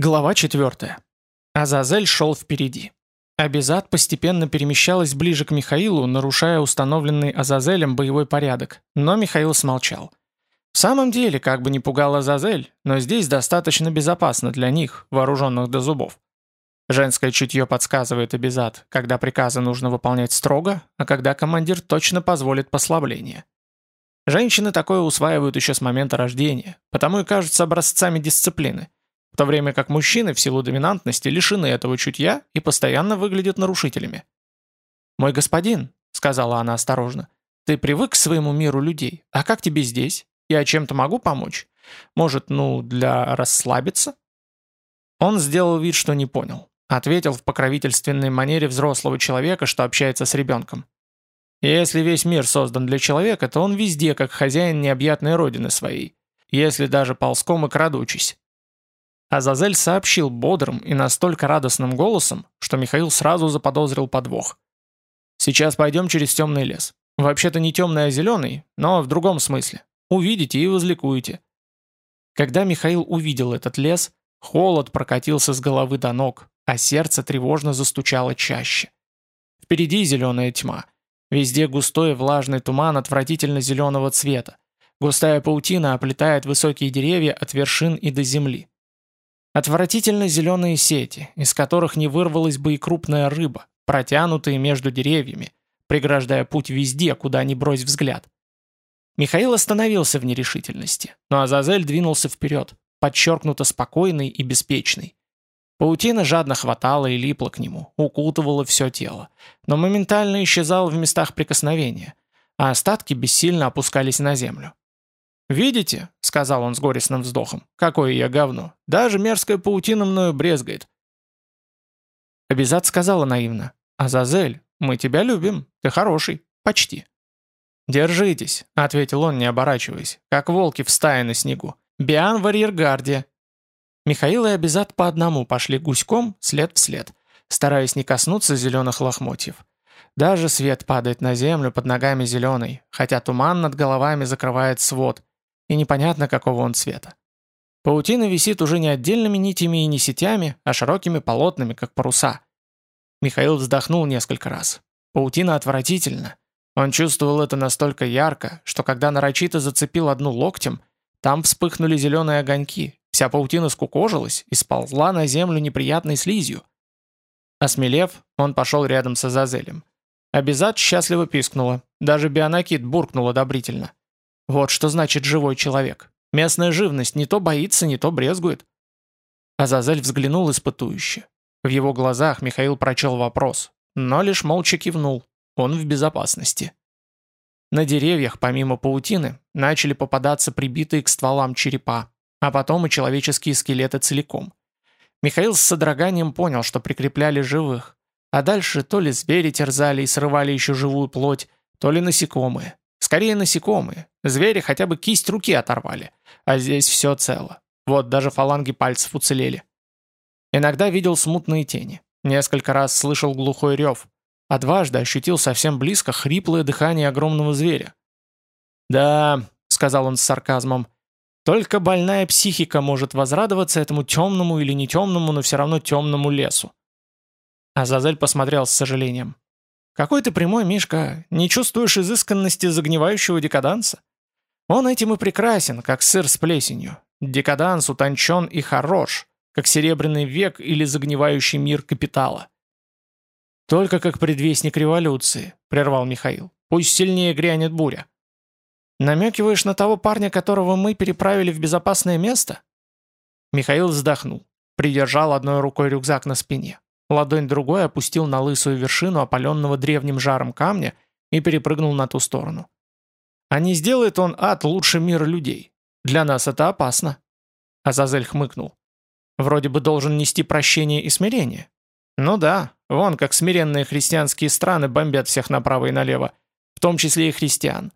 Глава 4. Азазель шел впереди. Абизад постепенно перемещалась ближе к Михаилу, нарушая установленный Азазелем боевой порядок, но Михаил смолчал. В самом деле, как бы ни пугал Азазель, но здесь достаточно безопасно для них, вооруженных до зубов. Женское чутье подсказывает Абизад, когда приказы нужно выполнять строго, а когда командир точно позволит послабление. Женщины такое усваивают еще с момента рождения, потому и кажутся образцами дисциплины – в то время как мужчины в силу доминантности лишены этого чутья и постоянно выглядят нарушителями. «Мой господин», — сказала она осторожно, — «ты привык к своему миру людей, а как тебе здесь? Я чем-то могу помочь? Может, ну, для расслабиться?» Он сделал вид, что не понял. Ответил в покровительственной манере взрослого человека, что общается с ребенком. «Если весь мир создан для человека, то он везде, как хозяин необъятной родины своей. Если даже ползком и крадучись. Азазель сообщил бодрым и настолько радостным голосом, что Михаил сразу заподозрил подвох. «Сейчас пойдем через темный лес. Вообще-то не темный, а зеленый, но в другом смысле. Увидите и возликуете». Когда Михаил увидел этот лес, холод прокатился с головы до ног, а сердце тревожно застучало чаще. Впереди зеленая тьма. Везде густой влажный туман отвратительно зеленого цвета. Густая паутина оплетает высокие деревья от вершин и до земли. Отвратительно зеленые сети, из которых не вырвалась бы и крупная рыба, протянутые между деревьями, преграждая путь везде, куда ни брось взгляд. Михаил остановился в нерешительности, но Азазель двинулся вперед, подчеркнуто спокойный и беспечный. Паутина жадно хватала и липла к нему, укутывала все тело, но моментально исчезала в местах прикосновения, а остатки бессильно опускались на землю. «Видите?» — сказал он с горестным вздохом. «Какое я говно! Даже мерзкая паутина мною брезгает!» Абизат сказала наивно. «Азазель, мы тебя любим. Ты хороший. Почти». «Держитесь», — ответил он, не оборачиваясь, как волки в стае на снегу. «Биан в арьергарде». Михаил и Абизат по одному пошли гуськом, след в след, стараясь не коснуться зеленых лохмотьев. Даже свет падает на землю под ногами зеленый, хотя туман над головами закрывает свод, и непонятно, какого он цвета. Паутина висит уже не отдельными нитями и не сетями, а широкими полотнами, как паруса. Михаил вздохнул несколько раз. Паутина отвратительна. Он чувствовал это настолько ярко, что когда нарочито зацепил одну локтем, там вспыхнули зеленые огоньки, вся паутина скукожилась и сползла на землю неприятной слизью. Осмелев, он пошел рядом с Азазелем. Абизат счастливо пискнула, даже Бионакит буркнул одобрительно. Вот что значит живой человек. Местная живность не то боится, не то брезгует. Азазель взглянул испытующе. В его глазах Михаил прочел вопрос, но лишь молча кивнул. Он в безопасности. На деревьях, помимо паутины, начали попадаться прибитые к стволам черепа, а потом и человеческие скелеты целиком. Михаил с содроганием понял, что прикрепляли живых, а дальше то ли звери терзали и срывали еще живую плоть, то ли насекомые. Скорее насекомые. Звери хотя бы кисть руки оторвали. А здесь все цело. Вот даже фаланги пальцев уцелели. Иногда видел смутные тени. Несколько раз слышал глухой рев. А дважды ощутил совсем близко хриплое дыхание огромного зверя. «Да», — сказал он с сарказмом, — «только больная психика может возрадоваться этому темному или не темному, но все равно темному лесу». Азазель посмотрел с сожалением. Какой ты прямой, Мишка, не чувствуешь изысканности загнивающего декаданса? Он этим и прекрасен, как сыр с плесенью. Декаданс утончен и хорош, как серебряный век или загнивающий мир капитала. «Только как предвестник революции», — прервал Михаил. «Пусть сильнее грянет буря». «Намекиваешь на того парня, которого мы переправили в безопасное место?» Михаил вздохнул, придержал одной рукой рюкзак на спине. Ладонь другой опустил на лысую вершину опаленного древним жаром камня и перепрыгнул на ту сторону. А не сделает он ад лучше мира людей. Для нас это опасно. Азазель хмыкнул. Вроде бы должен нести прощение и смирение. Ну да, вон как смиренные христианские страны бомбят всех направо и налево, в том числе и христиан.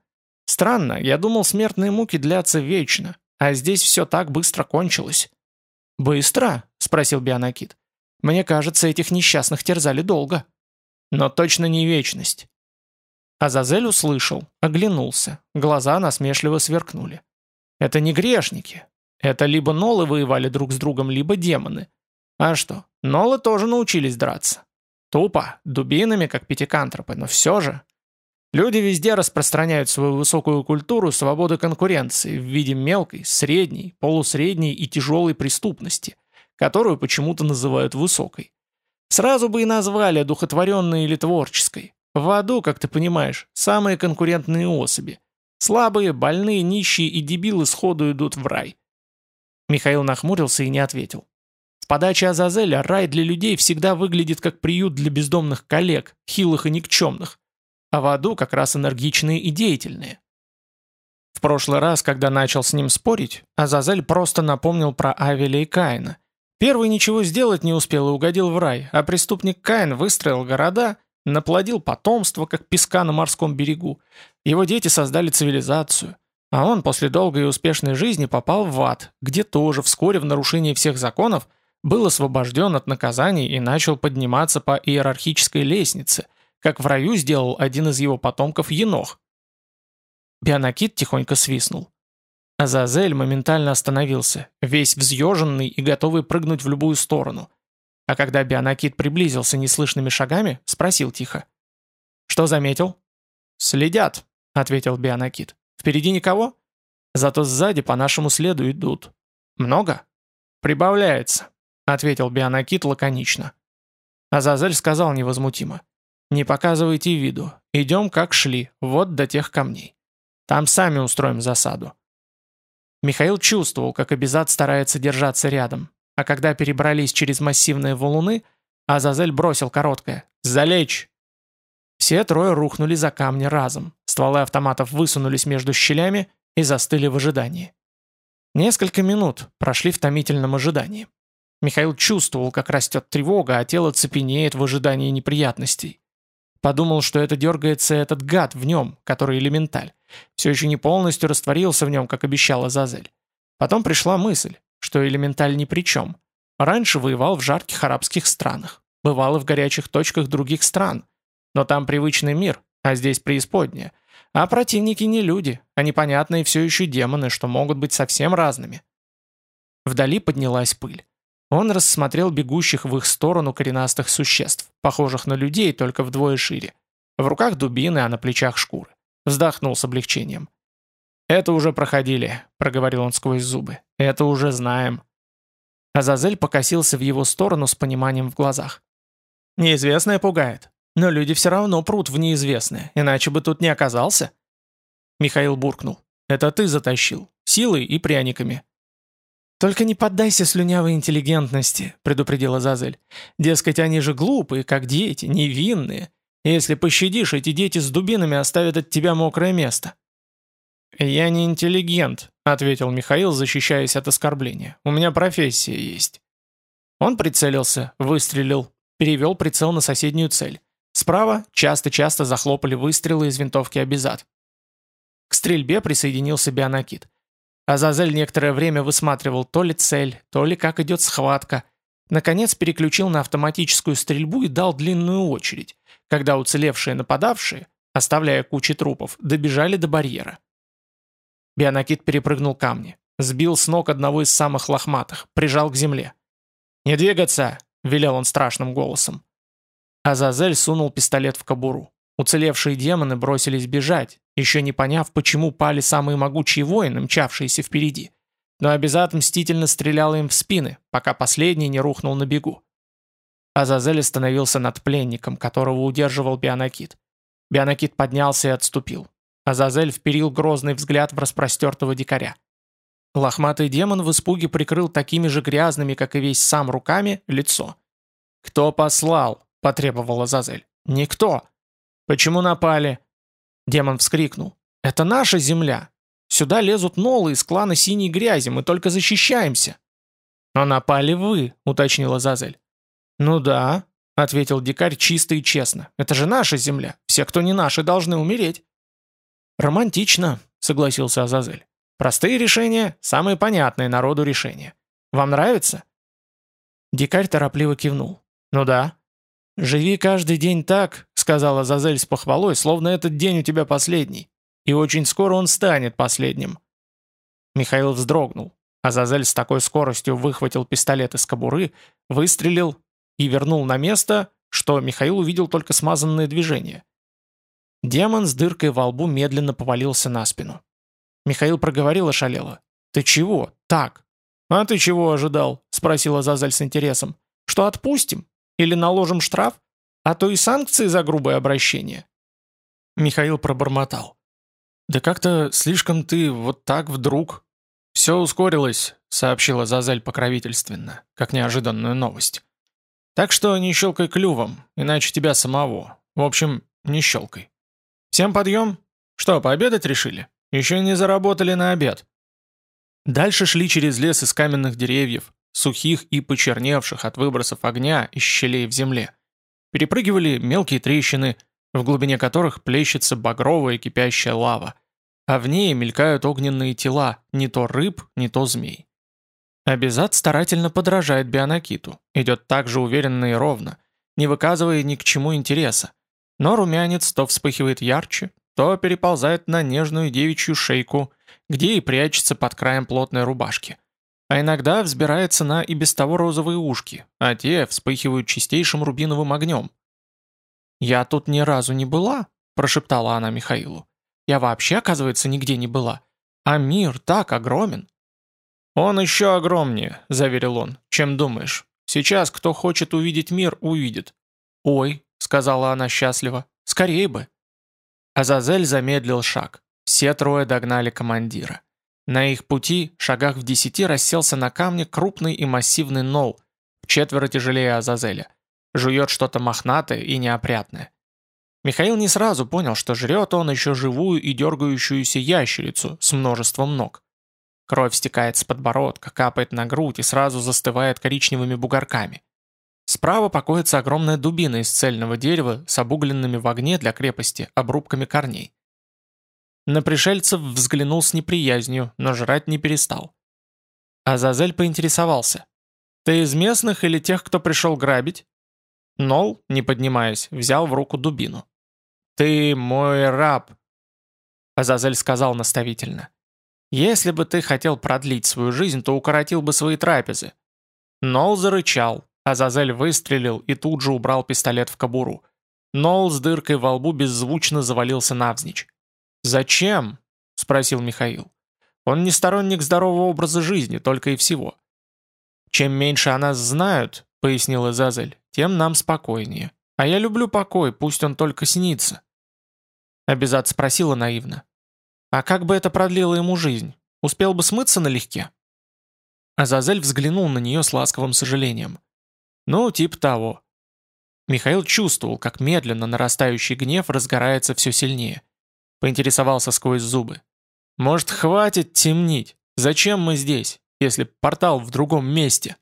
Странно, я думал, смертные муки длятся вечно, а здесь все так быстро кончилось. «Быстро?» — спросил Бионакит. Мне кажется, этих несчастных терзали долго. Но точно не вечность. Азазель услышал, оглянулся, глаза насмешливо сверкнули. Это не грешники. Это либо нолы воевали друг с другом, либо демоны. А что, нолы тоже научились драться. Тупо, дубинами, как пятикантропы, но все же. Люди везде распространяют свою высокую культуру свободы конкуренции в виде мелкой, средней, полусредней и тяжелой преступности, которую почему-то называют высокой. Сразу бы и назвали духотворенной или творческой. В аду, как ты понимаешь, самые конкурентные особи. Слабые, больные, нищие и дебилы сходу идут в рай. Михаил нахмурился и не ответил. В подаче Азазеля рай для людей всегда выглядит как приют для бездомных коллег, хилых и никчемных. А в аду как раз энергичные и деятельные. В прошлый раз, когда начал с ним спорить, Азазель просто напомнил про Авеля и Каина. Первый ничего сделать не успел и угодил в рай, а преступник Каин выстроил города, наплодил потомство, как песка на морском берегу. Его дети создали цивилизацию. А он после долгой и успешной жизни попал в ад, где тоже вскоре в нарушении всех законов – был освобожден от наказаний и начал подниматься по иерархической лестнице, как в раю сделал один из его потомков Енох. Бионакит тихонько свистнул. Азазель моментально остановился, весь взъеженный и готовый прыгнуть в любую сторону. А когда Бионакит приблизился неслышными шагами, спросил тихо. «Что заметил?» «Следят», — ответил Бионакит. «Впереди никого?» «Зато сзади по нашему следу идут». «Много?» «Прибавляется», — ответил Бионакит лаконично. Азазель сказал невозмутимо. «Не показывайте виду. Идем, как шли, вот до тех камней. Там сами устроим засаду». Михаил чувствовал, как Абизад старается держаться рядом, а когда перебрались через массивные валуны, Азазель бросил короткое «Залечь!». Все трое рухнули за камни разом, стволы автоматов высунулись между щелями и застыли в ожидании. Несколько минут прошли в томительном ожидании. Михаил чувствовал, как растет тревога, а тело цепенеет в ожидании неприятностей. Подумал, что это дергается этот гад в нем, который элементаль. Все еще не полностью растворился в нем, как обещала Зазель. Потом пришла мысль, что элементаль ни при чем. Раньше воевал в жарких арабских странах. Бывал и в горячих точках других стран. Но там привычный мир, а здесь преисподняя. А противники не люди, а непонятные все еще демоны, что могут быть совсем разными. Вдали поднялась пыль. Он рассмотрел бегущих в их сторону коренастых существ, похожих на людей, только вдвое шире. В руках дубины, а на плечах шкуры. Вздохнул с облегчением. «Это уже проходили», — проговорил он сквозь зубы. «Это уже знаем». Азазель покосился в его сторону с пониманием в глазах. «Неизвестное пугает. Но люди все равно прут в неизвестное, иначе бы тут не оказался». Михаил буркнул. «Это ты затащил. Силой и пряниками. «Только не поддайся слюнявой интеллигентности», — предупредила Зазель. «Дескать, они же глупые, как дети, невинные. Если пощадишь, эти дети с дубинами оставят от тебя мокрое место». «Я не интеллигент», — ответил Михаил, защищаясь от оскорбления. «У меня профессия есть». Он прицелился, выстрелил, перевел прицел на соседнюю цель. Справа часто-часто захлопали выстрелы из винтовки Абизад. К стрельбе присоединился Бионакит. Азазель некоторое время высматривал то ли цель, то ли как идет схватка. Наконец переключил на автоматическую стрельбу и дал длинную очередь, когда уцелевшие нападавшие, оставляя кучи трупов, добежали до барьера. Бионакит перепрыгнул камни, сбил с ног одного из самых лохматых, прижал к земле. «Не двигаться!» — велел он страшным голосом. Азазель сунул пистолет в кобуру. Уцелевшие демоны бросились бежать, еще не поняв, почему пали самые могучие воины, мчавшиеся впереди. Но Абизат мстительно стрелял им в спины, пока последний не рухнул на бегу. Азазель остановился над пленником, которого удерживал Бионакит. Бионакит поднялся и отступил. Азазель вперил грозный взгляд в распростертого дикаря. Лохматый демон в испуге прикрыл такими же грязными, как и весь сам руками, лицо. «Кто послал?» – потребовал Азазель. «Никто!» «Почему напали?» Демон вскрикнул. «Это наша земля! Сюда лезут нолы из клана Синей Грязи, мы только защищаемся!» «Но напали вы», — уточнила Зазель. «Ну да», — ответил дикарь чисто и честно. «Это же наша земля. Все, кто не наши, должны умереть». «Романтично», — согласился Азазель. «Простые решения — самые понятные народу решения. Вам нравится?» Дикарь торопливо кивнул. «Ну да». «Живи каждый день так», — сказала Зазель с похвалой, «словно этот день у тебя последний. И очень скоро он станет последним». Михаил вздрогнул. Азазель с такой скоростью выхватил пистолет из кобуры, выстрелил и вернул на место, что Михаил увидел только смазанное движение. Демон с дыркой во лбу медленно повалился на спину. Михаил проговорил ошалело. «Ты чего? Так?» «А ты чего ожидал?» — спросила Азазель с интересом. «Что отпустим? Или наложим штраф? А то и санкции за грубое обращение». Михаил пробормотал. «Да как-то слишком ты вот так вдруг...» «Все ускорилось», — сообщила Зазель покровительственно, как неожиданную новость. «Так что не щелкай клювом, иначе тебя самого. В общем, не щелкай. Всем подъем? Что, пообедать решили? Еще не заработали на обед». Дальше шли через лес из каменных деревьев, сухих и почерневших от выбросов огня из щелей в земле. Перепрыгивали мелкие трещины, в глубине которых плещется багровая кипящая лава, а в ней мелькают огненные тела, не то рыб, не то змей. Абизад старательно подражает Бионакиту, идет так же уверенно и ровно, не выказывая ни к чему интереса. Но румянец то вспыхивает ярче, то переползает на нежную девичью шейку, где и прячется под краем плотной рубашки. А иногда взбирается на и без того розовые ушки, а те вспыхивают чистейшим рубиновым огнем. «Я тут ни разу не была», – прошептала она Михаилу. «Я вообще, оказывается, нигде не была. А мир так огромен». «Он еще огромнее», – заверил он. «Чем думаешь? Сейчас кто хочет увидеть мир, увидит». «Ой», – сказала она счастливо, – «скорее бы». Азазель замедлил шаг. Все трое догнали командира. На их пути, шагах в десяти, расселся на камне крупный и массивный нол, в четверо тяжелее Азазеля – жует что-то мохнатое и неопрятное. Михаил не сразу понял, что жрет он еще живую и дергающуюся ящерицу с множеством ног. Кровь стекает с подбородка, капает на грудь и сразу застывает коричневыми бугорками. Справа покоится огромная дубина из цельного дерева с обугленными в огне для крепости обрубками корней. На пришельцев взглянул с неприязнью, но жрать не перестал. Азазель поинтересовался. «Ты из местных или тех, кто пришел грабить?» Нол, не поднимаясь, взял в руку дубину. «Ты мой раб», — Азазель сказал наставительно. «Если бы ты хотел продлить свою жизнь, то укоротил бы свои трапезы». Нол зарычал, Азазель выстрелил и тут же убрал пистолет в кобуру. Нол с дыркой во лбу беззвучно завалился навзничь. «Зачем?» — спросил Михаил. «Он не сторонник здорового образа жизни, только и всего. Чем меньше о нас знают, — пояснила Зазель, тем нам спокойнее. А я люблю покой, пусть он только снится». Абизад спросила наивно. «А как бы это продлило ему жизнь? Успел бы смыться налегке?» Азазель взглянул на нее с ласковым сожалением. «Ну, типа того». Михаил чувствовал, как медленно нарастающий гнев разгорается все сильнее. Поинтересовался сквозь зубы. «Может, хватит темнить? Зачем мы здесь, если портал в другом месте?»